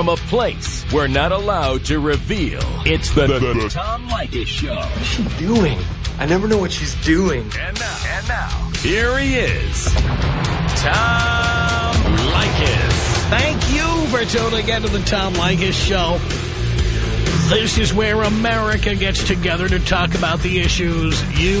from a place we're not allowed to reveal. It's the, the, the Tom Leykis Show. What's she doing? I never know what she's doing. And now, and now, here he is, Tom Leykis. Thank you for tuning into the Tom Leykis Show. This is where America gets together to talk about the issues you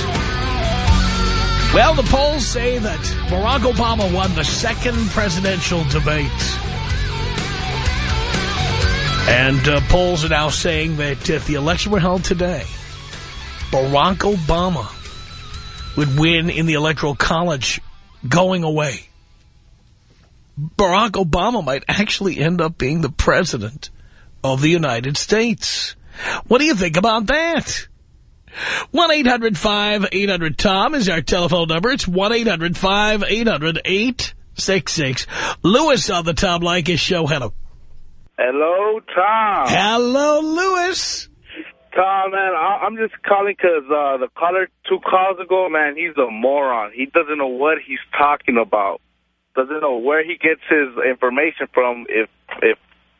Well, the polls say that Barack Obama won the second presidential debate. And uh, polls are now saying that if the election were held today, Barack Obama would win in the Electoral College going away. Barack Obama might actually end up being the president of the United States. What do you think about that? 1-800-5800-TOM is our telephone number. It's 1-800-5800-866. Lewis on the Tom Leykis show. Hello. Hello, Tom. Hello, Lewis. Tom, man, I'm just calling because uh, the caller two calls ago, man, he's a moron. He doesn't know what he's talking about. Doesn't know where he gets his information from. If if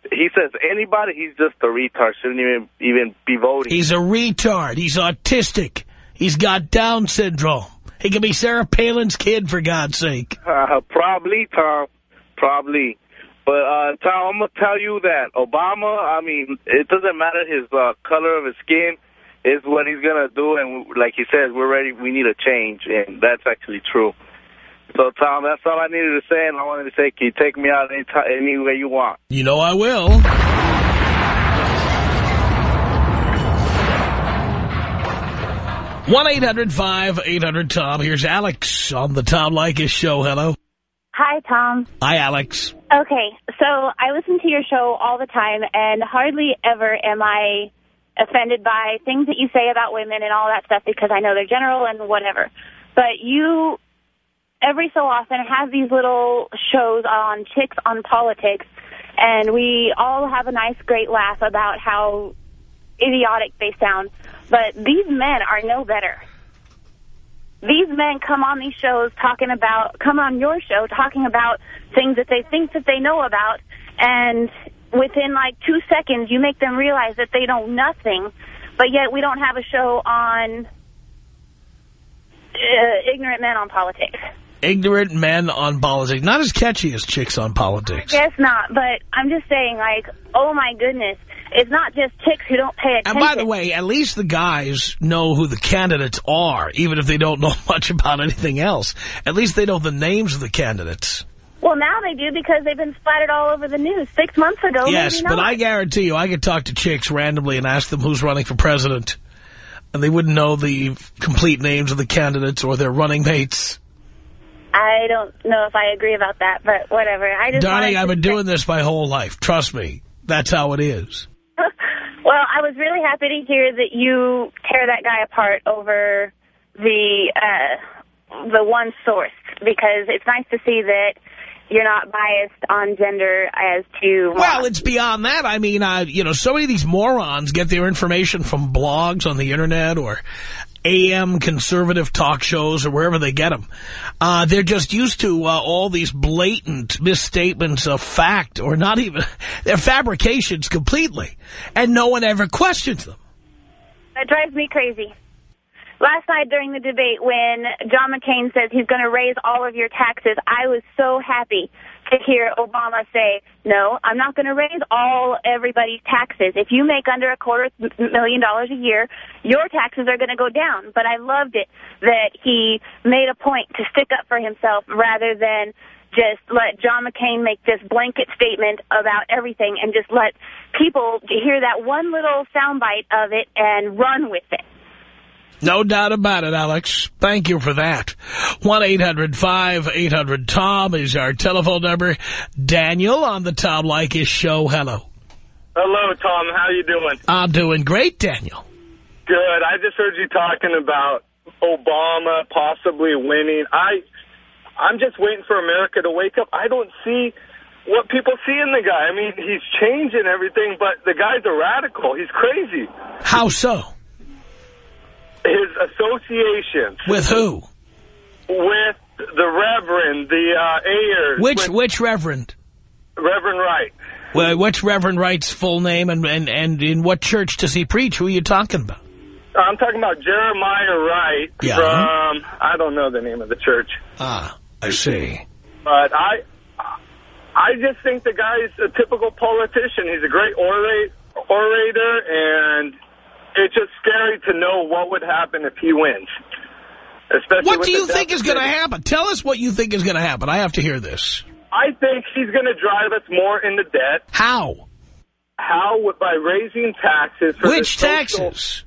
he says anybody, he's just a retard. Shouldn't even even be voting. He's a retard. He's autistic. He's got Down syndrome. He could be Sarah Palin's kid, for God's sake. Uh, probably, Tom. Probably. But, uh, Tom, I'm going to tell you that Obama, I mean, it doesn't matter his uh, color of his skin. Is what he's going to do. And like he says, we're ready. We need a change. And that's actually true. So, Tom, that's all I needed to say. And I wanted to say, can you take me out any, any way you want? You know I will. one eight hundred five eight hundred. tom Here's Alex on the Tom Leykis show. Hello. Hi, Tom. Hi, Alex. Okay, so I listen to your show all the time, and hardly ever am I offended by things that you say about women and all that stuff because I know they're general and whatever. But you, every so often, have these little shows on chicks on politics, and we all have a nice, great laugh about how idiotic they sound. But these men are no better. These men come on these shows talking about, come on your show talking about things that they think that they know about, and within like two seconds you make them realize that they know nothing, but yet we don't have a show on uh, ignorant men on politics. Ignorant men on politics. Not as catchy as chicks on politics. Guess not, but I'm just saying, like, oh my goodness. It's not just chicks who don't pay attention. And by the way, at least the guys know who the candidates are, even if they don't know much about anything else. At least they know the names of the candidates. Well, now they do because they've been splattered all over the news. Six months ago, Yes, but I guarantee you, I could talk to chicks randomly and ask them who's running for president. And they wouldn't know the complete names of the candidates or their running mates. I don't know if I agree about that, but whatever. I just Darling, I've been doing this my whole life. Trust me. That's how it is. well, I was really happy to hear that you tear that guy apart over the uh, the one source because it's nice to see that you're not biased on gender as to... Well, it's beyond that. I mean, uh, you know, so many of these morons get their information from blogs on the Internet or AM conservative talk shows or wherever they get them. Uh, they're just used to uh, all these blatant misstatements of fact or not even... They're fabrications completely. And no one ever questions them. That drives me crazy. Last night during the debate when John McCain says he's going to raise all of your taxes, I was so happy to hear Obama say, no, I'm not going to raise all everybody's taxes. If you make under a quarter million dollars a year, your taxes are going to go down. But I loved it that he made a point to stick up for himself rather than just let John McCain make this blanket statement about everything and just let people hear that one little soundbite of it and run with it. No doubt about it, Alex. Thank you for that. 1-800-5800-TOM is our telephone number. Daniel on the Tom Leykis show. Hello. Hello, Tom. How you doing? I'm doing great, Daniel. Good. I just heard you talking about Obama possibly winning. I, I'm just waiting for America to wake up. I don't see what people see in the guy. I mean, he's changing everything, but the guy's a radical. He's crazy. How so? His associations. With who? With the Reverend, the uh, Ayers. Which with which Reverend? Reverend Wright. Well, what's Reverend Wright's full name, and, and, and in what church does he preach? Who are you talking about? I'm talking about Jeremiah Wright Yeah. from, I don't know the name of the church. Ah, I see. But I I just think the guy's a typical politician. He's a great orate, orator, and it's just scary to know what would happen if he wins. Especially What do you think is going to happen? Tell us what you think is going to happen. I have to hear this. I think he's going to drive us more into debt. How? How? By raising taxes. For Which taxes?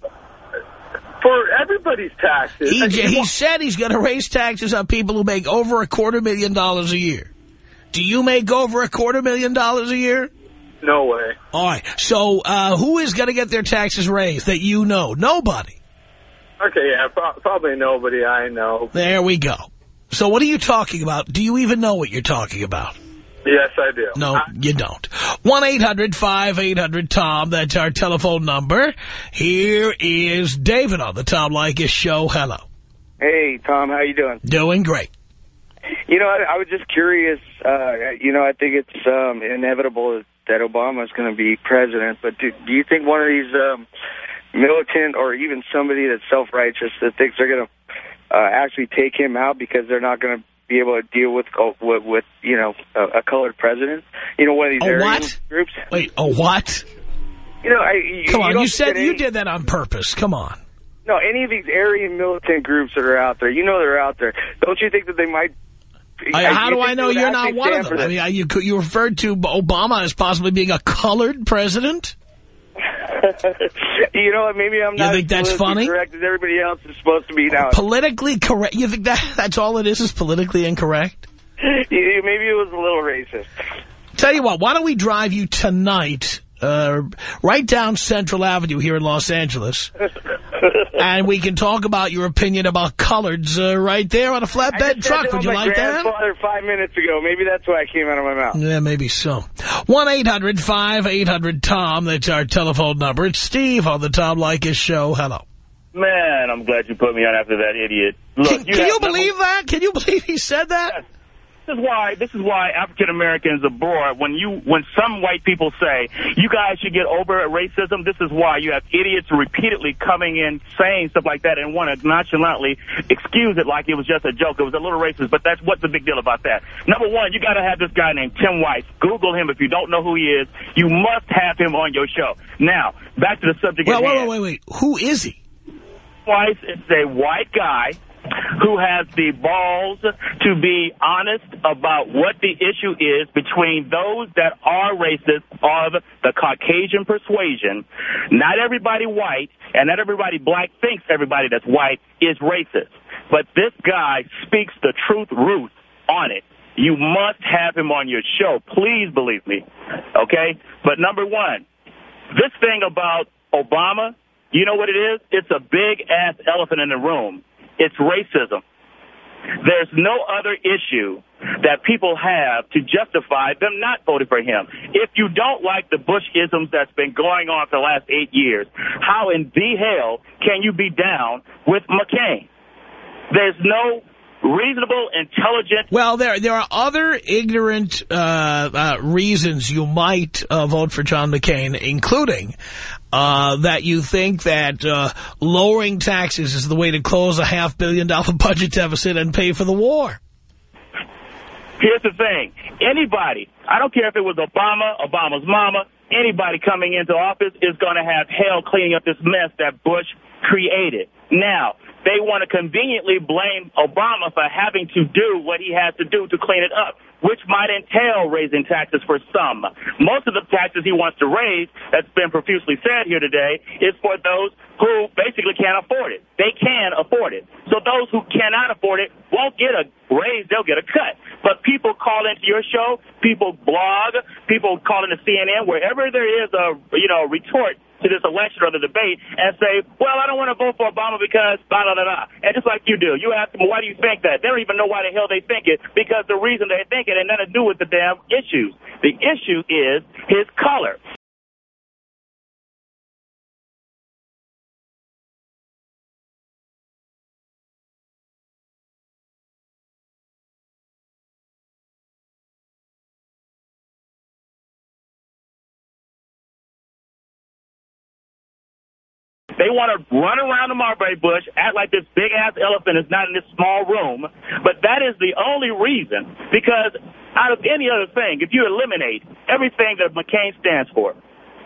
For everybody's taxes. He, he said he's going to raise taxes on people who make over a quarter million dollars a year. Do you make over a quarter million dollars a year? No way. All right. So uh, who is going to get their taxes raised that you know? Nobody. Okay, yeah, pro probably nobody I know. There we go. So what are you talking about? Do you even know what you're talking about? Yes, I do. No, I- you don't. 1-800-5800-TOM. That's our telephone number. Here is David on the Tom Leykis show. Hello. Hey, Tom, how you doing? Doing great. You know, I, I was just curious. Uh, you know, I think it's um, inevitable that Obama is going to be president. But do, do you think one of these um, militant or even somebody that's self-righteous that thinks they're going to uh, actually take him out because they're not going to be able to deal with oh, with, with you know a, a colored president? You know, one of these A what? groups. Wait, a what? You know, I, you, Come on, you don't said you did that on purpose. Come on. No, any of these Aryan militant groups that are out there, you know they're out there. Don't you think that they might... I, how do I know you're not one of them? I mean, you, you referred to Obama as possibly being a colored president? you know what? Maybe I'm You not think as that's funny? correct as everybody else is supposed to be now. Politically correct? You think that that's all it is, is politically incorrect? Maybe it was a little racist. Tell you what, why don't we drive you tonight uh, right down Central Avenue here in Los Angeles, and we can talk about your opinion about coloreds uh, right there on a flatbed truck. Would you my like that? grandfather five minutes ago. Maybe that's why I came out of my mouth. Yeah, maybe so. 1-800-5800-TOM. That's our telephone number. It's Steve on the Tom Leykis show. Hello. Man, I'm glad you put me on after that idiot. Look, Can, can you number- believe that? Can you believe he said that? This is why this is why African Americans are bored. When you when some white people say you guys should get over racism, this is why you have idiots repeatedly coming in saying stuff like that and want to nonchalantly excuse it like it was just a joke. It was a little racist, but that's what's the big deal about that. Number one, you got to have this guy named Tim Wise. Google him if you don't know who he is. You must have him on your show. Now back to the subject. Well, wait, wait, wait, wait. Who is he? Wise is a white guy who has the balls to be honest about what the issue is between those that are racist of the Caucasian persuasion. Not everybody white and not everybody black thinks everybody that's white is racist. But this guy speaks the truth, Ruth, on it. You must have him on your show. Please believe me. Okay? But number one, this thing about Obama, you know what it is? It's a big ass elephant in the room. It's racism. There's no other issue that people have to justify them not voting for him. If you don't like the Bush isms that's been going on for the last eight years, how in the hell can you be down with McCain? There's no reasonable, intelligent Well, there there are other ignorant uh, uh, reasons you might uh, vote for John McCain, including uh, that you think that uh, lowering taxes is the way to close a half billion dollar budget deficit and pay for the war. Here's the thing. Anybody, I don't care if it was Obama, Obama's mama, anybody coming into office is going to have hell cleaning up this mess that Bush created. Now, they want to conveniently blame Obama for having to do what he has to do to clean it up, which might entail raising taxes for some. Most of the taxes he wants to raise, that's been profusely said here today, is for those who basically can't afford it. They can afford it. So those who cannot afford it won't get a raise, they'll get a cut. But people call into your show, people blog, people call into CNN, wherever there is a, you know, retort to this election or the debate and say, well, I don't want to vote for Obama because blah, blah, blah. And just like you do, you ask them, why do you think that? They don't even know why the hell they think it because the reason they think it had nothing to do with the damn issues. The issue is his color. They want to run around the mulberry bush, act like this big ass elephant is not in this small room. But that is the only reason, because out of any other thing, if you eliminate everything that McCain stands for,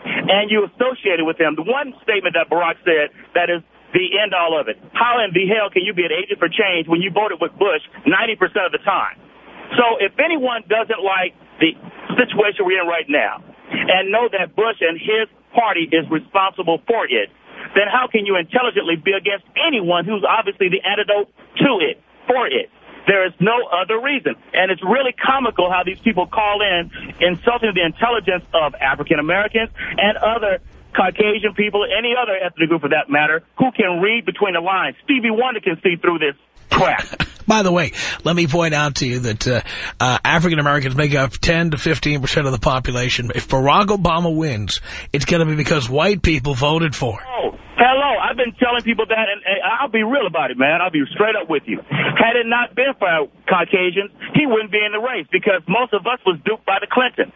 and you associate it with him, the one statement that Barack said that is the end all of it. How in the hell can you be an agent for change when you voted with Bush 90% of the time? So if anyone doesn't like the situation we're in right now and know that Bush and his party is responsible for it, then how can you intelligently be against anyone who's obviously the antidote to it, for it? There is no other reason. And it's really comical how these people call in insulting the intelligence of African Americans and other Caucasian people, any other ethnic group for that matter, who can read between the lines. Stevie Wonder can see through this crap. By the way, let me point out to you that uh, uh, African Americans make up 10 to 15 percent of the population. If Barack Obama wins, it's going to be because white people voted for him. Oh, been telling people that, and, and I'll be real about it, man. I'll be straight up with you. Had it not been for Caucasians, he wouldn't be in the race because most of us was duped by the Clintons.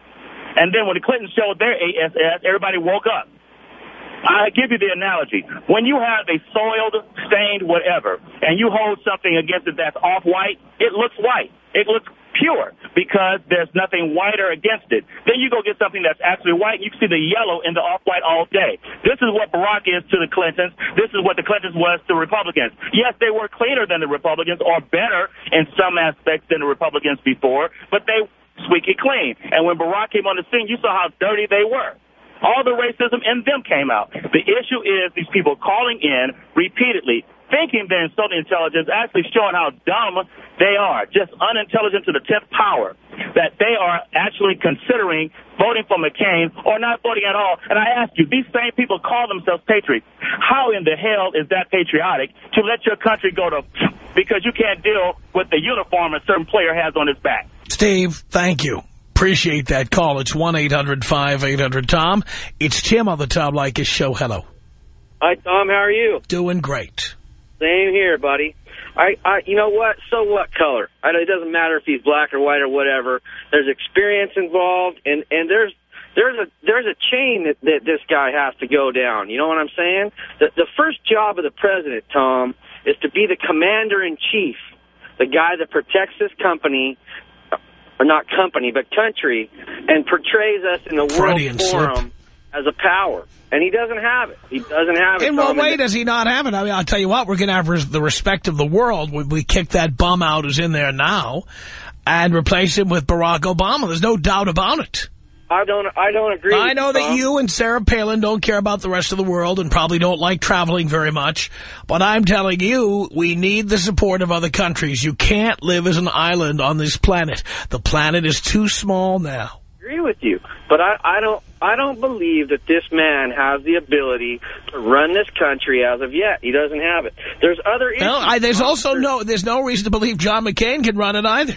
And then when the Clintons showed their ASS, everybody woke up. I give you the analogy. When you have a soiled, stained whatever, and you hold something against it that's off-white, it looks white. It looks pure because there's nothing whiter against it. Then you go get something that's actually white, you can see the yellow in the off-white all day. This is what Barack is to the Clintons. This is what the Clintons was to Republicans. Yes, they were cleaner than the Republicans or better in some aspects than the Republicans before, but they squeaky clean. And when Barack came on the scene, you saw how dirty they were. All the racism in them came out. The issue is these people calling in repeatedly, thinking they're insulting intelligence, actually showing how dumb they are, just unintelligent to the 10th power, that they are actually considering voting for McCain or not voting at all. And I ask you, these same people call themselves patriots. How in the hell is that patriotic to let your country go to because you can't deal with the uniform a certain player has on his back? Steve, thank you. Appreciate that call. It's 1-800-5800-TOM. It's Tim on the Tom Leykis show. Hello. Hi, Tom. How are you? Doing great. Same here, buddy. I, I, you know what? So what color? I know it doesn't matter if he's black or white or whatever. There's experience involved, and and there's there's a there's a chain that, that this guy has to go down. You know what I'm saying? The the first job of the president, Tom, is to be the commander in chief, the guy that protects this company uh, or not company, but country, and portrays us in the Freudian world forum slip. As a power. And he doesn't have it. He doesn't have it. In what way does he not have it? I mean, I'll tell you what, we're going to have the respect of the world when we kick that bum out who's in there now and replace him with Barack Obama. There's no doubt about it. I don't. I don't agree. I know that you and Sarah Palin don't care about the rest of the world and probably don't like traveling very much. But I'm telling you, we need the support of other countries. You can't live as an island on this planet. The planet is too small now. Agree with you, but I, I don't. I don't believe that this man has the ability to run this country as of yet. He doesn't have it. There's other issues. Well, I, there's also no there's no reason to believe John McCain can run it either.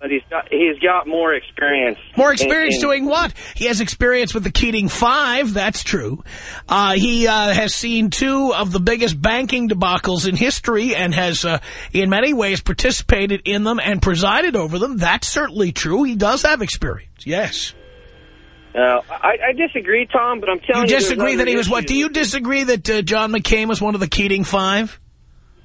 But he's got he's got more experience. More experience in- in- doing what? He has experience with the Keating Five, that's true. Uh, he uh, has seen two of the biggest banking debacles in history and has, uh, in many ways, participated in them and presided over them. That's certainly true. He does have experience, yes. Uh, I, I disagree, Tom, but I'm You telling you, there's disagree that he was what? Do you disagree that uh, John McCain was one of the Keating Five?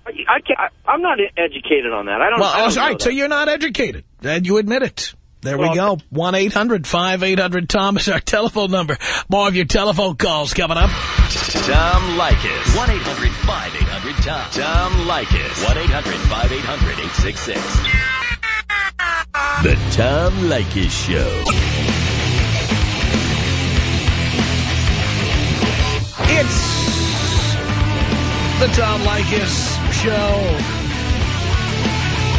I can't, I, I'm not educated on that. I don't. Well, I don't know right, so you're not educated, and you admit it. There we go. 1-800-5800-TOM is our telephone number. More of your telephone calls coming up. Tom Leykis. 1-800-5800-TOM. Tom Leykis. 1-800-5800-866. The Tom Leykis Show. It's the Tom Leykis Show.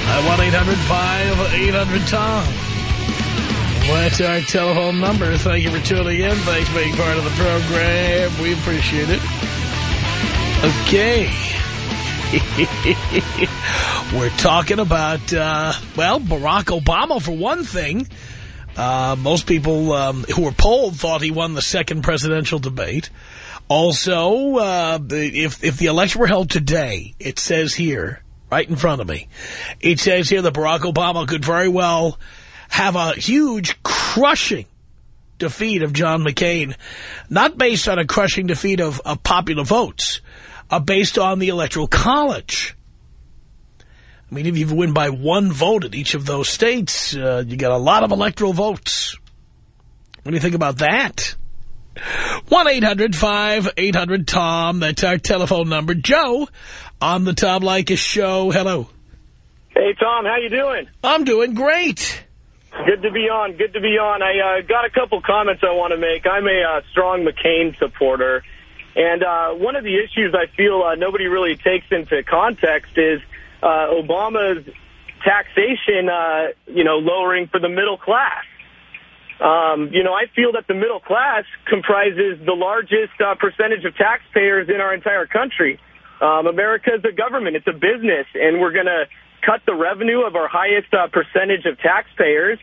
At 1-800-5800-TOM. That's our telephone number. Thank you for tuning in. Thanks for being part of the program. We appreciate it. Okay. We're talking about, uh, well, Barack Obama, for one thing. Uh, most people um, who were polled thought he won the second presidential debate. Also, uh, if, if the election were held today, it says here, right in front of me, it says here that Barack Obama could very well have a huge, crushing defeat of John McCain, not based on a crushing defeat of, of popular votes, uh, based on the Electoral College. I mean, if you win by one vote in each of those states, uh, you get a lot of electoral votes. What do you think about that? 1-800-5800-TOM. That's our telephone number. Joe on the Tom Leykis show. Hello. Hey, Tom, how you doing? I'm doing great. Good to be on. Good to be on. I uh, got a couple comments I want to make. I'm a uh, strong McCain supporter. And uh, one of the issues I feel uh, nobody really takes into context is uh, Obama's taxation, uh, you know, lowering for the middle class. Um, you know, I feel that the middle class comprises the largest uh, percentage of taxpayers in our entire country. Um, America is a government. It's a business, and we're going to cut the revenue of our highest uh, percentage of taxpayers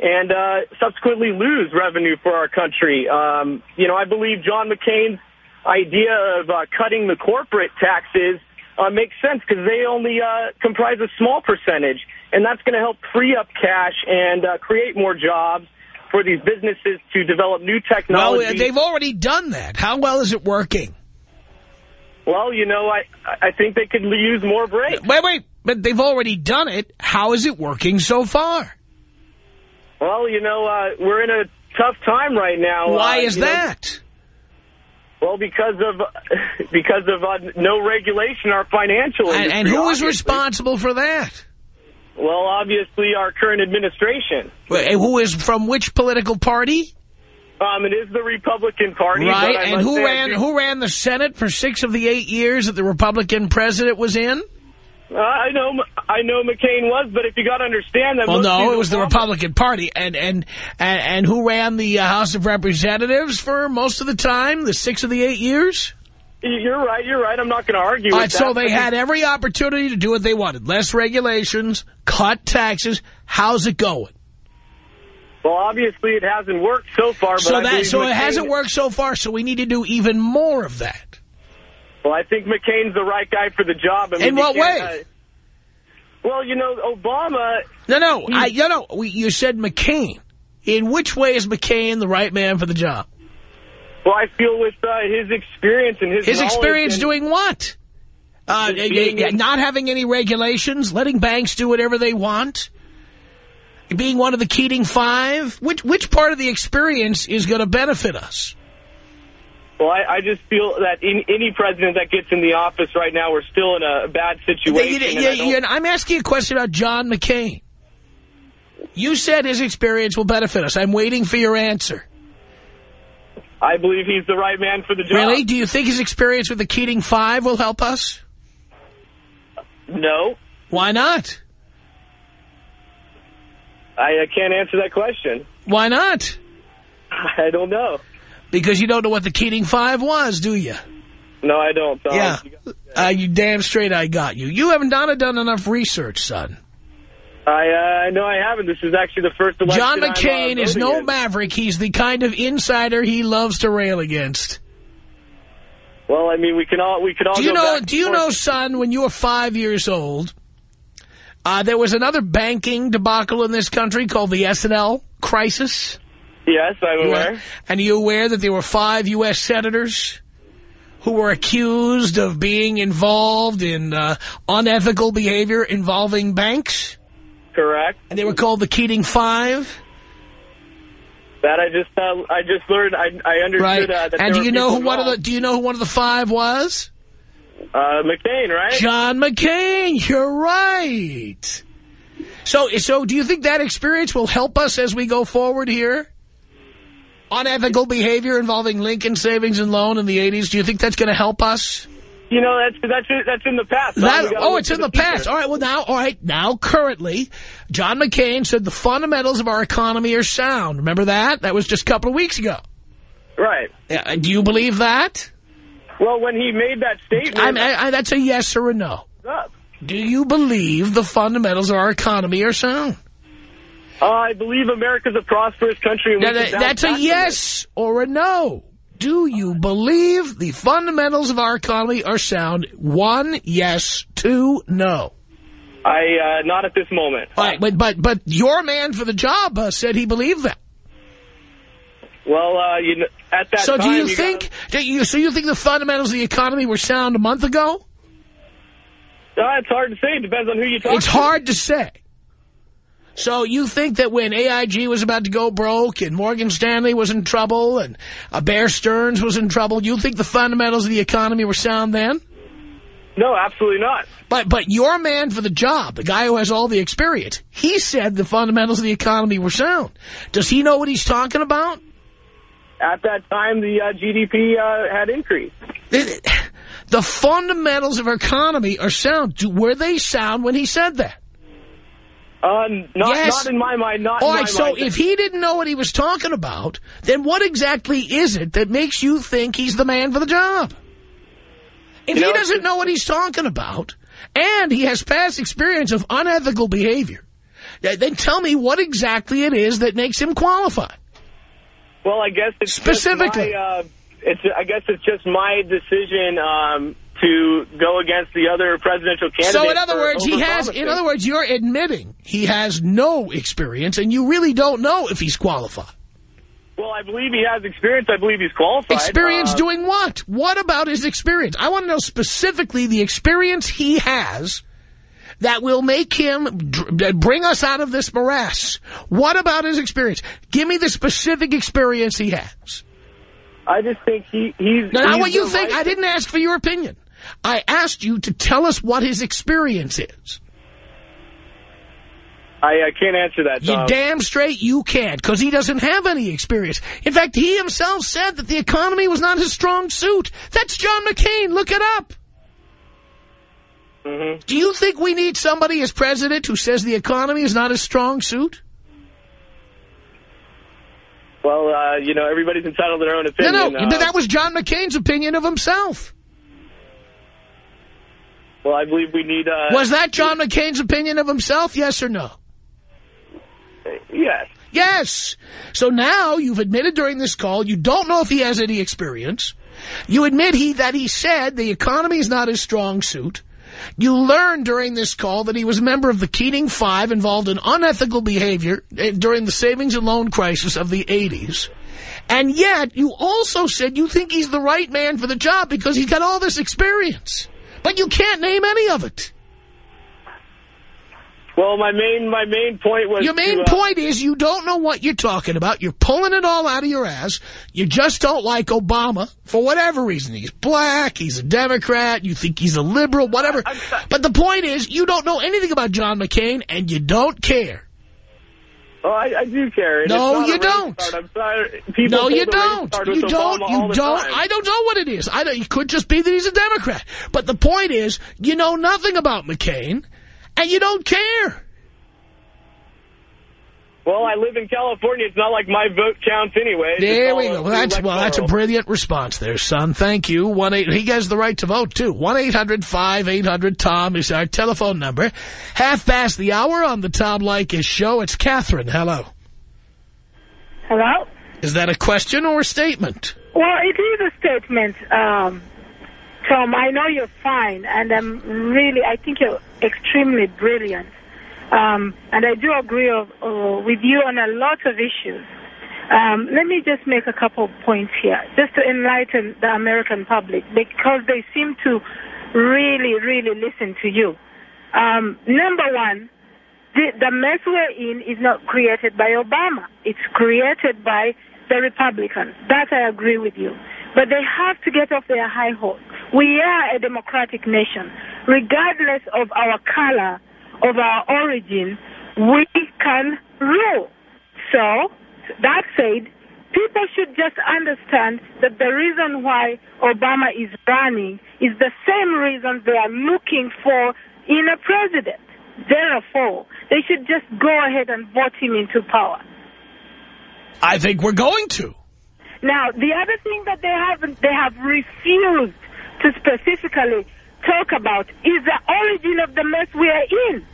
and uh, subsequently lose revenue for our country. Um, you know, I believe John McCain's idea of uh, cutting the corporate taxes uh, makes sense because they only uh, comprise a small percentage, and that's going to help free up cash and uh, create more jobs for these businesses to develop new technology. Well, they've already done that. How well is it working? Well, you know, I, I think they could use more breaks. Wait, wait, but they've already done it. How is it working so far? Well, you know, uh, we're in a tough time right now. Why uh, is you know, that? well, because of because of uh, no regulation, our financial And, and who is obviously. responsible for that? Well, obviously, our current administration. Wait, Who is from which political party? Um, it is the Republican Party. Right, and who ran who ran the Senate for six of the eight years that the Republican president was in? Uh, I know, I know McCain was, but if you got to understand that. Well, no, it was the Republican Party, and and and, and who ran the uh, House of Representatives for most of the time, the six of the eight years? You're right. You're right. I'm not going to argue. All with right, so they had every opportunity to do what they wanted: less regulations, cut taxes. How's it going? Well, obviously, it hasn't worked so far. But So that so it hasn't worked so far. So we need to do even more of that. Well, I think McCain's the right guy for the job. I mean, In what way? uh, well, you know, Obama. No, no, I, you know, we, you said McCain. In which way is McCain the right man for the job? Well, I feel with uh, his experience and his His experience doing what? Uh, being y- y- in- not having any regulations, letting banks do whatever they want, being one of the Keating Five. Which which part of the experience is going to benefit us? Well, I, I just feel that in, any president that gets in the office right now, we're still in a bad situation. You- and you- I don't- you- I'm asking a question about John McCain. You said his experience will benefit us. I'm waiting for your answer. I believe he's the right man for the job. Really? Do you think his experience with the Keating Five will help us? No, Why not? I, I can't answer that question. Why not? I don't know. Because you don't know what the Keating Five was, do you? No, I don't. Tom. yeah. You Uh, you damn straight I got you. You haven't done, done enough research, son. I uh, no, I haven't. This is actually the first election. John I'm, uh, McCain is no in. maverick. He's the kind of insider he loves to rail against. Well, I mean, we can all we can all. Do you know? Do you know, son? When you were five years old, uh, there was another banking debacle in this country called the S&L crisis. Yes, I'm aware. And are you aware that there were five U.S. senators who were accused of being involved in uh, unethical behavior involving banks? Correct. And they were called the Keating Five? That I just uh, I just learned. I I understood Right. uh, that. and do you know who people one of the do you know who one of the five was? uh, McCain, right? John McCain. You're right. So so do you think that experience will help us as we go forward here? Unethical behavior involving Lincoln Savings and Loan in the 80s. Do you think that's going to help us? You know that's that's that's in the past. That, oh, it's in the, future. past. All right, well, now, all right, now, currently, John McCain said the fundamentals of our economy are sound. Remember that? That was just a couple of weeks ago. Right. Uh, do you believe that? Well, when he made that statement, I, I, that's a yes or a no. up. Do you believe the fundamentals of our economy are sound? Uh, I believe America's a prosperous country. Now, that- that's a yes or a no. Do you believe the fundamentals of our economy are sound? One, yes. Two, no. I uh, not at this moment. All right, but but but your man for the job uh, said he believed that. Well, uh, you know, at that so time, do you, gotta- think? Do you, so you think the fundamentals of the economy were sound a month ago? Uh, it's hard to say. It depends on who you talk to. It's to. hard to say. So you think that when AIG was about to go broke and Morgan Stanley was in trouble and uh, Bear Stearns was in trouble, you think the fundamentals of the economy were sound then? No, absolutely not. But but your man for the job, the guy who has all the experience, he said the fundamentals of the economy were sound. Does he know what he's talking about? At that time, the uh, GDP uh, had increased. The fundamentals of our economy are sound. Were they sound when he said that? Uh, not, Yes. not in my mind. Not All right, so mind. if he didn't know what he was talking about, then what exactly is it that makes you think he's the man for the job? If You he know, doesn't know what he's talking about, and he has past experience of unethical behavior, th- then tell me what exactly it is that makes him qualify. Well, I guess it's Specifically. Just my, uh, it's I guess it's just my decision um, to go against the other presidential candidates. So in other words, he has, in other words, you're admitting he has no experience and you really don't know if he's qualified. Well, I believe he has experience. I believe he's qualified. Experience Uh, doing what? What about his experience? I want to know specifically the experience he has that will make him dr- bring us out of this morass. What about his experience? Give me the specific experience he has. I just think he he's. Now, not he's what you think. right- I didn't ask for your opinion. I asked you to tell us what his experience is. I, I can't answer that. You damn straight you can't, because he doesn't have any experience. In fact, he himself said that the economy was not his strong suit. That's John McCain. Look it up. Mm-hmm. Do you think we need somebody as president who says the economy is not his strong suit? Well, uh, you know, everybody's entitled to their own No, opinion. no, uh, that was John McCain's opinion of himself. Well, I believe we need. Uh, Was that John McCain's opinion of himself, yes or no? Yes. Yes. So now you've admitted during this call you don't know if he has any experience. You admit he that he said the economy is not his strong suit. You learned during this call that he was a member of the Keating Five involved in unethical behavior eh, during the savings and loan crisis of the 80s. And yet you also said you think he's the right man for the job because he's got all this experience. But you can't name any of it. Well, my main my main point was Your main to, uh, point is you don't know what you're talking about. You're pulling it all out of your ass. You just don't like Obama for whatever reason. He's black. He's a Democrat. You think he's a liberal, whatever. But the point is you don't know anything about John McCain and you don't care. Oh, I, I do care. and No, you don't. card. I'm sorry. People no, you don't. You don't. Obama You don't. time. I don't know what it is. I don't, it could just be that he's a Democrat. But the point is you know nothing about McCain and you don't care. Well, I live in California. It's not like my vote counts anyway. There we go. Well, that's, well, that's a brilliant response there, son. Thank you. One eight. He has the right to vote, too. 1-800-5800-TOM is our telephone number. Half past the hour on the Tom Leykis show. It's Catherine. Hello. Hello? Is that a question or a statement? Well, it is a statement, um, Tom. I know you're fine, and I'm really, I think you're extremely brilliant. Um, and I do agree of, uh, with you on a lot of issues. Um, let me just make a couple of points here, just to enlighten the American public, because they seem to really, really listen to you. Um, number one, the, the mess we're in is not created by Obama. It's created by the Republicans. That I agree with you. But they have to get off their high horse. We are a democratic nation. Regardless of our color, of our origin, we can rule. So, that said, people should just understand that the reason why Obama is running is the same reason they are looking for in a president. Therefore, they should just go ahead and vote him into power. I think we're going to. Now, the other thing that they have they have refused to specifically talk about is the origin of the mess we are in.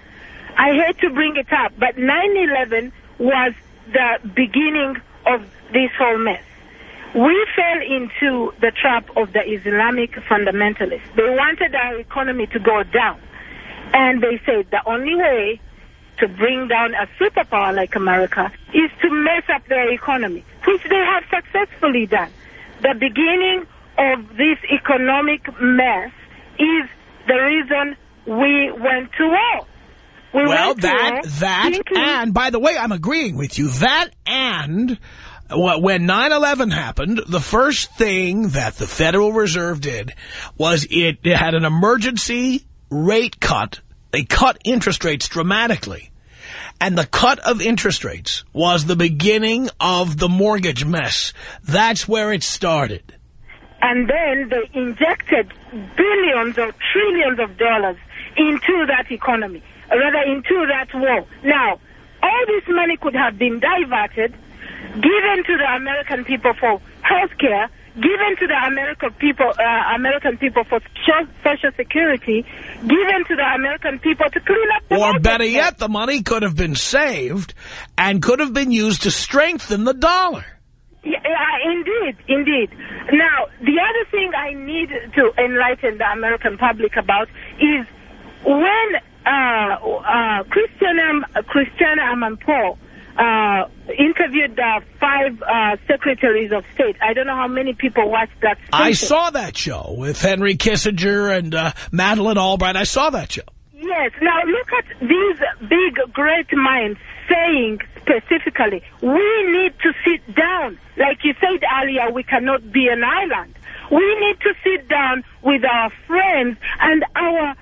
I hate to bring it up, but 9-11 was the beginning of this whole mess. We fell into the trap of the Islamic fundamentalists. They wanted our economy to go down. And they said the only way to bring down a superpower like America is to mess up their economy, which they have successfully done. The beginning of this economic mess is the reason we went to war. We well, that, that, and, by the way, I'm agreeing with you. That and, wh- when 9-11 happened, the first thing that the Federal Reserve did was it had an emergency rate cut. They cut interest rates dramatically. And the cut of interest rates was the beginning of the mortgage mess. That's where it started. and then they injected billions or trillions of dollars into that economy, rather into that war. Now, all this money could have been diverted, given to the American people for health care, given to the American people, uh, American people for social security, given to the American people to clean up the Or better yet, the money could have been saved and could have been used to strengthen the dollar. Yeah, indeed, indeed. Now, the other thing I need to enlighten the American public about is when uh, uh, Christiana, Christiana Amanpour uh, interviewed the five uh, secretaries of state. I don't know how many people watched that. I saw that show with Henry Kissinger and uh, Madeleine Albright. I saw that show. Yes. Now look at these big, great minds saying specifically, we need to sit down. Like you said earlier, we cannot be an island. We need to sit down with our friends and our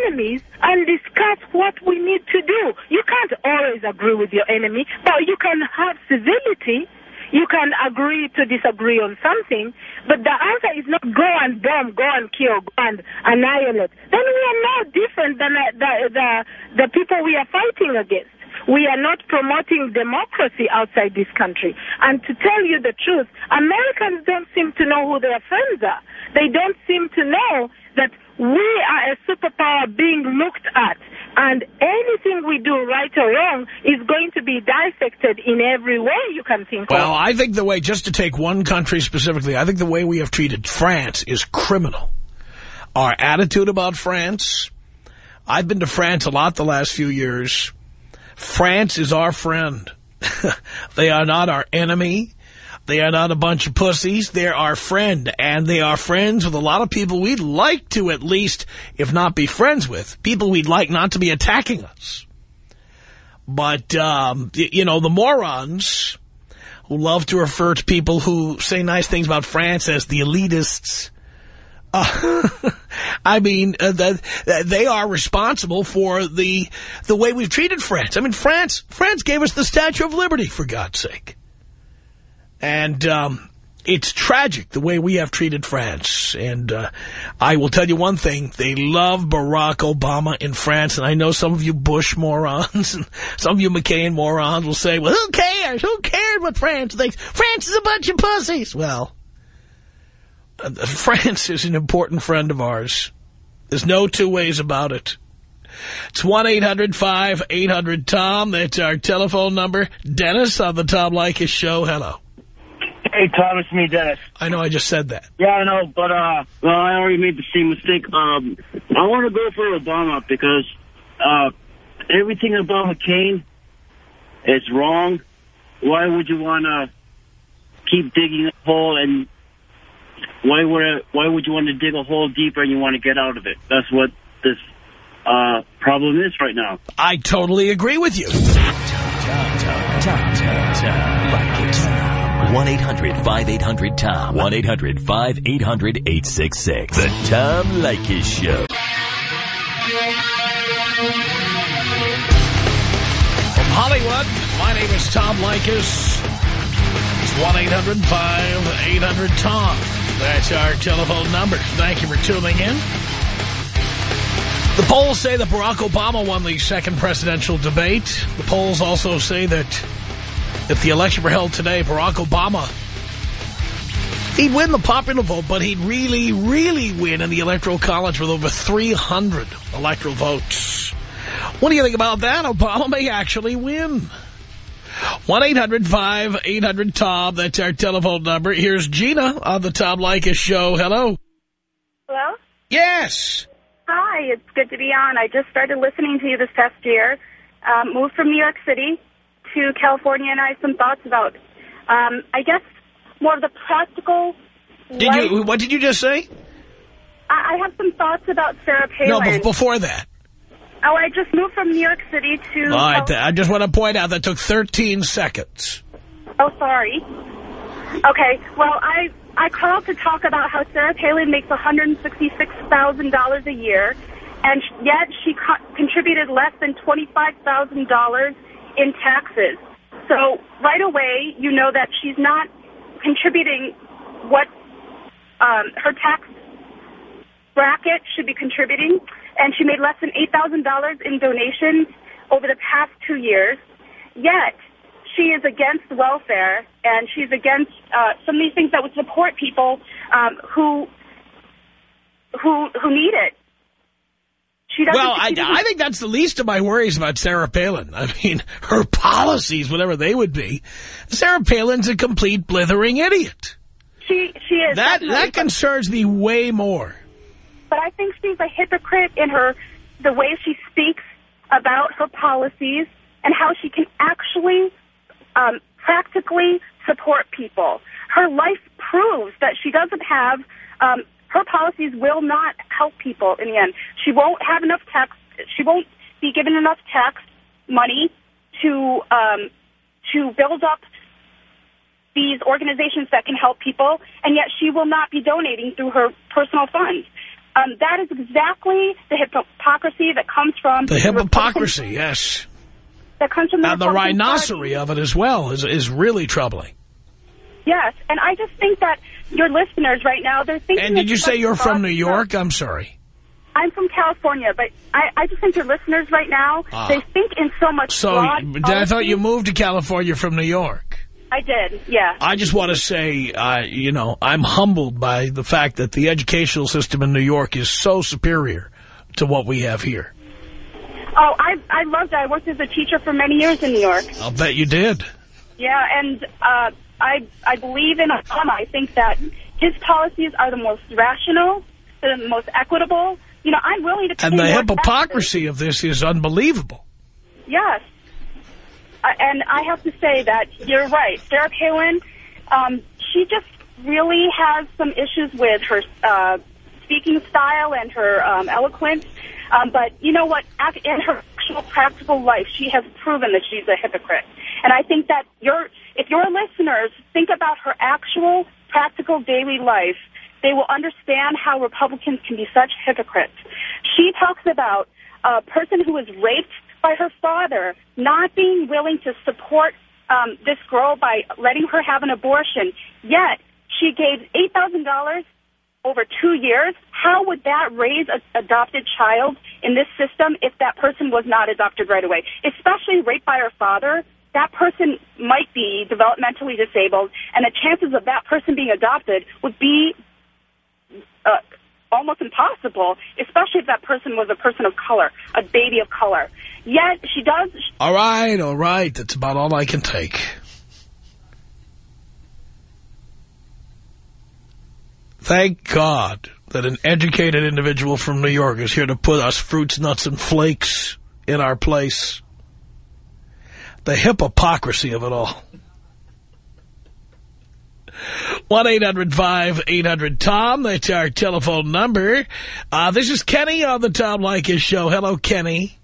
enemies and discuss what we need to do. You can't always agree with your enemy, but you can have civility. You can agree to disagree on something, but the answer is not go and bomb, go and kill, go and annihilate. Then we are no different than uh, the, the, the people we are fighting against. We are not promoting democracy outside this country. And to tell you the truth, Americans don't seem to know who their friends are. They don't seem to know that we are a superpower being looked at. And anything we do, right or wrong, is going to be dissected in every way you can think Well, of. Well, I think the way, just to take one country specifically, I think the way we have treated France is criminal. Our attitude about France, I've been to France a lot the last few years. France is our friend. they are not our enemy. They are not a bunch of pussies. They're our friend, and they are friends with a lot of people we'd like to at least, if not be friends with, people we'd like not to be attacking us. But, um, you know, the morons who love to refer to people who say nice things about France as the elitists, uh, I mean, uh, the, they are responsible for the the way we've treated France. I mean, France France gave us the Statue of Liberty, for God's sake. And um, it's tragic the way we have treated France. And uh, I will tell you one thing. They love Barack Obama in France. And I know some of you Bush morons and some of you McCain morons will say, well, who cares? Who cares what France thinks? France is a bunch of pussies. Well, uh, France is an important friend of ours. There's no two ways about it. It's 1-800-5800-TOM. That's our telephone number. Dennis on the Tom Leykis show. Hello. Hey, Tom, it's me, Dennis. I know I just said that. Yeah, I know, but, uh, well, I already made the same mistake. Um, I want to go for Obama because, uh, everything about McCain is wrong. Why would you want to keep digging a hole and why would, why would you want to dig a hole deeper and you want to get out of it? That's what this uh, problem is right now. I totally agree with you. 1-800-5800-TOM. 1-800-5800-866. The Tom Leykis Show. From Hollywood, my name is Tom Leykis. It's 1-800-5800-TOM. That's our telephone number. Thank you for tuning in. The polls say that Barack Obama won the second presidential debate. The polls also say that if the election were held today, Barack Obama, he'd win the popular vote, but he'd really, really win in the Electoral College with over 300 electoral votes. What do you think about that? Obama may actually win. 1-800-5800-TOM. That's our telephone number. Here's Gina on the Tom Leykis Show. Hello. Hello? Yes. Hi, it's good to be on. I just started listening to you this past year. Um, moved from New York City to California, and I have some thoughts about, um, I guess, more of the practical. Did life- you? What did you just say? I I have some thoughts about Sarah Palin. No, but before that. Oh, I just moved from New York City to. All right, I just want to point out that took 13 seconds. Oh, sorry. Okay, well, I I called to talk about how Sarah Palin makes $166,000 a year, and yet she co contributed less than $25,000 in taxes. So right away, you know that she's not contributing what um, her tax bracket should be contributing, and she made less than $8,000 in donations over the past two years. Yet, she is against welfare, and she's against uh, some of these things that would support people um, who who who need it. She doesn't. Well, I, doesn't- I think that's the least of my worries about Sarah Palin. I mean, her policies, whatever they would be. Sarah Palin's a complete blithering idiot. she she is That that concerns me way more. but I think she's a hypocrite in her the way she speaks about her policies and how she can actually um, practically support people. Her life proves that she doesn't have um, her policies will not help people in the end. She won't have enough tax. She won't be given enough tax money to um, to build up these organizations that can help people, and yet she will not be donating through her personal funds. Um, that is exactly the hypocrisy that comes from The hypocrisy, yes. that comes from the And the Republican Party. of it as well is, is really troubling. Yes, and I just think that your listeners right now, they're thinking... And did you say you're from New stuff. York? I'm sorry. I'm from California, but I, I just think your listeners right now, Ah. they think in so much So. I thought you moved to California from New York. I did, yeah. I just want to say, uh, you know, I'm humbled by the fact that the educational system in New York is so superior to what we have here. Oh, I I loved it. I worked as a teacher for many years in New York. I'll bet you did. Yeah, and uh, I I believe in Obama. I think that his policies are the most rational, the most equitable. You know, I'm willing to And the hypocrisy of this is unbelievable. Yes. Uh, and I have to say that you're right. Sarah Palin, um, she just really has some issues with her uh, speaking style and her um, eloquence. Um, but you know what? In her actual practical life, she has proven that she's a hypocrite. And I think that your, if your listeners think about her actual practical daily life, they will understand how Republicans can be such hypocrites. She talks about a person who was raped by her father not being willing to support um, this girl by letting her have an abortion, yet she gave $8,000 over two years. How would that raise an adopted child in this system if that person was not adopted right away? Especially raped by her father, that person might be developmentally disabled, and the chances of that person being adopted would be uh, almost impossible, especially if that person was a person of color, a baby of color. Yet she does. All right, all right. That's about all I can take. Thank God that an educated individual from New York is here to put us fruits, nuts, and flakes in our place. The hypocrisy of it all. 1-800-5800-TOM. That's our telephone number. Uh, this is Kenny on the Tom Leykis show. Hello, Kenny.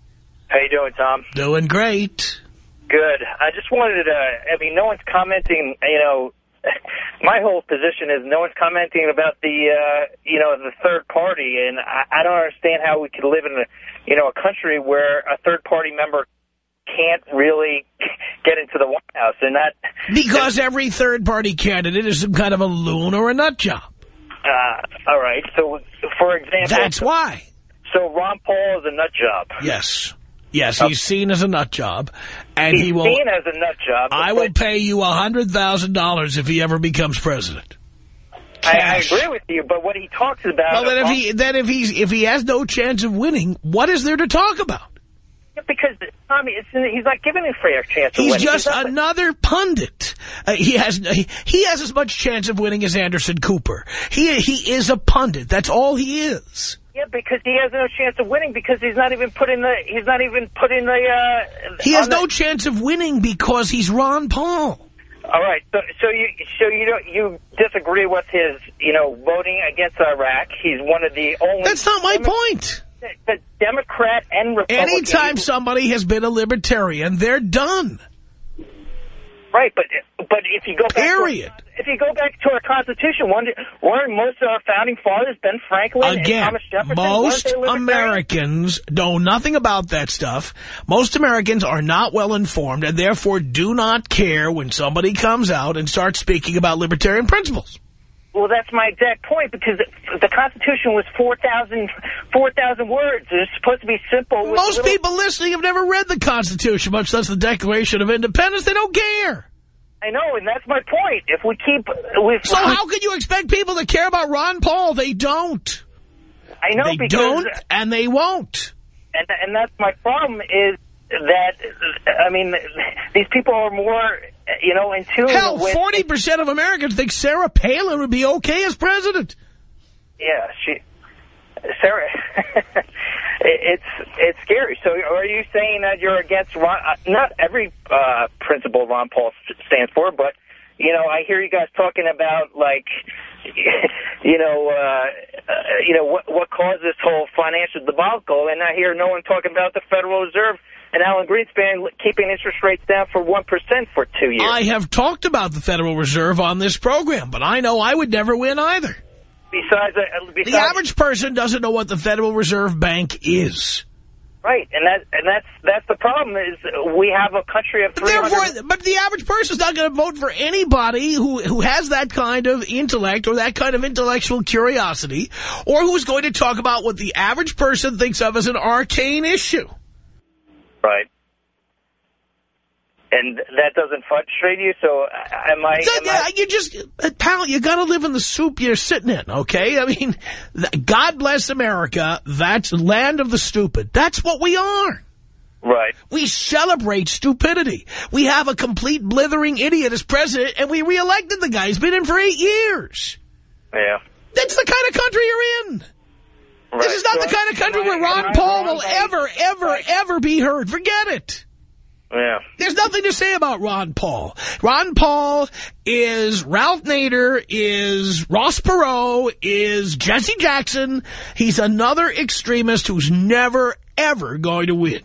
How you doing, Tom? Doing great. Good. I just wanted to, I mean, no one's commenting, you know, my whole position is no one's commenting about the, uh, you know, the third party, and I, I don't understand how we could live in a, you know, a country where a third party member can't really get into the White House, and that Because every third-party candidate is some kind of a loon or a nut job. Uh, all right. So, for example, That's why. So Ron Paul is a nut job. Yes. Yes, he's seen as a nut job, and He's he will. seen as a nut job. I will pay you a hundred thousand dollars if he ever becomes president. I, I agree with you, but what he talks about. Well, then if he then if he's if he has no chance of winning, what is there to talk about? because Tommy, it's, he's not giving a fair chance. of He's just not- another pundit. Uh, he has he, he has as much chance of winning as Anderson Cooper. He he is a pundit. That's all he is. Yeah, because he has no chance of winning because he's not even put in the he's not even put in the. Uh, He has no chance of winning because he's Ron Paul. All right, so so you so you don't you disagree with his you know voting against Iraq? He's one of the only. That's not my point. The Democrat and Republican. Anytime somebody has been a libertarian, they're done. Right, but but if you go back Period. To, if you go back to our Constitution, one, weren't most of our founding fathers, Ben Franklin and Again, Thomas Jefferson, most weren't they libertarians? Americans know nothing about that stuff. Most Americans are not well informed and therefore do not care when somebody comes out and starts speaking about libertarian principles. Well, that's my exact point because the Constitution was 4,000 4,000 words. It's supposed to be simple. Most little- people listening have never read the Constitution, much less the Declaration of Independence. They don't care. I know, and that's my point. If we keep... With, So how can you expect people to care about Ron Paul? They don't. I know They because... don't, and they won't. And, and that's my problem is that, I mean, these people are more, you know, in tune Hell, with... 40% of Americans think Sarah Palin would be okay as president. Yeah, she... Sarah, it's it's scary. So are you saying that you're against Ron? Uh, not every uh, principle Ron Paul stands for, but you know, I hear you guys talking about like, you know, uh, uh, you know what what caused this whole financial debacle, and I hear no one talking about the Federal Reserve and Alan Greenspan keeping interest rates down for one percent for two years. I have talked about the Federal Reserve on this program, but I know I would never win either. besides, uh, besides The average person doesn't know what the Federal Reserve Bank is. right, and that and that's that's the problem is we have a country of But. Therefore, but the average person's not going to vote for anybody who, who has that kind of intellect or that kind of intellectual curiosity or who's going to talk about what the average person thinks of as an arcane issue. Right. And that doesn't frustrate you, so am I... So, am yeah, I you just, uh, pal, you got to live in the soup you're sitting in, okay? I mean, God bless America. That's land of the stupid. That's what we are. right. We celebrate stupidity. We have a complete blithering idiot as president, and we reelected the guy. He's been in for eight years. Yeah. That's the kind of country you're in. Right. This is not So the kind of country I- where Ron Paul will ever, ever, ever be heard. Forget it. Yeah. There's nothing to say about Ron Paul. Ron Paul is Ralph Nader, is Ross Perot, is Jesse Jackson. He's another extremist who's never, ever going to win.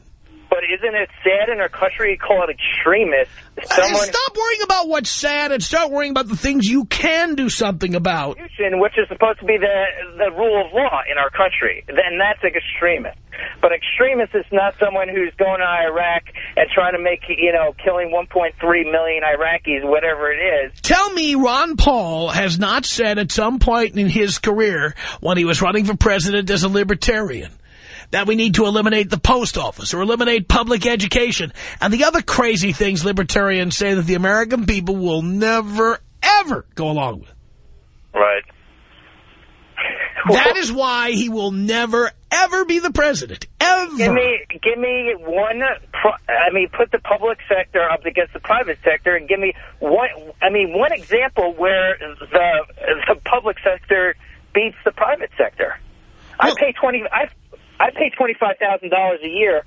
But isn't it sad in our country you call it extremist? Someone Stop worrying about what's sad and start worrying about the things you can do something about. which is supposed to be the the rule of law in our country, then that's an extremist. But extremist is not someone who's going to Iraq and trying to make, you know, killing 1.3 million Iraqis, whatever it is. Tell me Ron Paul has not said at some point in his career when he was running for president as a libertarian that we need to eliminate the post office or eliminate public education and the other crazy things libertarians say that the American people will never, ever go along with. Right. That is why he will never, ever be the president. Ever. Give me, give me one. I mean, put the public sector up against the private sector, and give me one. I mean, one example where the the public sector beats the private sector. I pay twenty. I I pay twenty five thousand dollars a year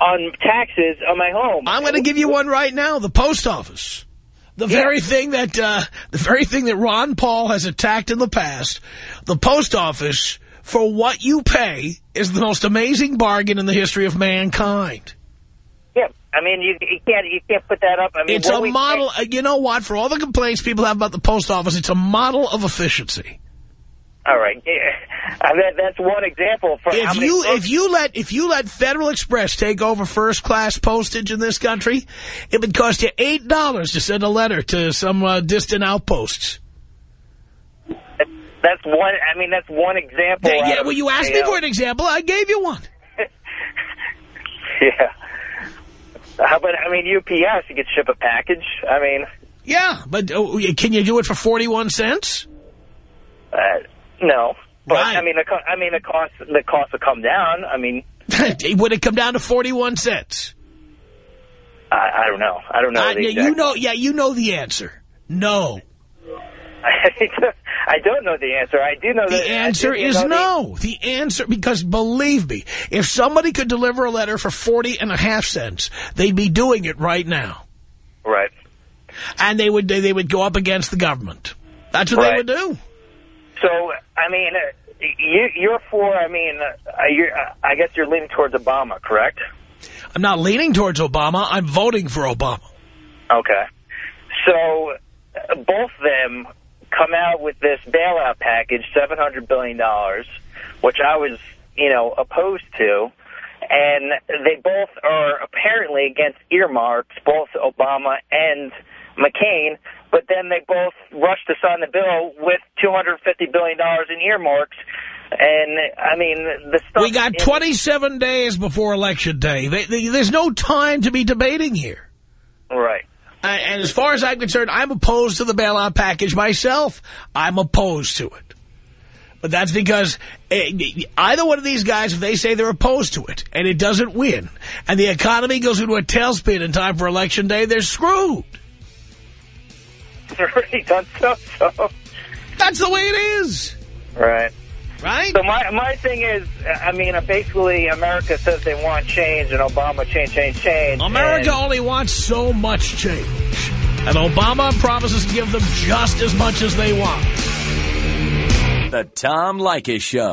on taxes on my home. I'm going to give you one right now, the post office. The very thing that uh, the very thing that Ron Paul has attacked in the past, the post office, for what you pay, is the most amazing bargain in the history of mankind. Yeah, I mean, you, you can't you can't put that up. I mean, It's a model. uh, You know what? For all the complaints people have about the post office, it's a model of efficiency. All right, yeah. That's one example. For If you if you let if you let Federal Express take over first class postage in this country, it would cost you eight dollars to send a letter to some uh, distant outposts. that's one. I mean, that's one example. Yeah, yeah, well, you asked me know, for an example. I gave you one. Yeah. How about? I mean, UPS. You could ship a package. I mean, Yeah, but uh, can you do it for forty-one cents? uh, no. But Right. I mean, the I mean, the cost the cost will come down. I mean, would it come down to forty-one cents? I, I don't know. I don't know. Uh, the yeah, exact- you know, yeah, you know the answer. No. I don't know the answer. I do know The that. answer is know the- no. The answer, because believe me, if somebody could deliver a letter for 40 and a half cents, they'd be doing it right now. Right. And they would, they, they would go up against the government. That's what they would do. So, I mean, uh, you, you're for. I mean, uh, you're, uh, I guess you're leaning towards Obama, correct? I'm not leaning towards Obama. I'm voting for Obama. Okay. So, uh, both of them come out with this bailout package, $700 billion, which I was, you know, opposed to. And they both are apparently against earmarks, both Obama and McCain, but then they both rushed to sign the bill with $250 billion in earmarks. And, I mean, the stuff... We got 27 days before Election Day. They, they, there's no time to be debating here. Right. Uh, and as far as I'm concerned, I'm opposed to the bailout package myself. I'm opposed to it. But that's because eh, either one of these guys, if they say they're opposed to it, and it doesn't win, and the economy goes into a tailspin in time for Election Day, they're screwed. Already done so, so. That's the way it is. Right. Right? So my my thing is, I mean, uh, basically, America says they want change, and Obama change, change, change. America and- only wants so much change. And Obama promises to give them just as much as they want. The Tom Leykis Show.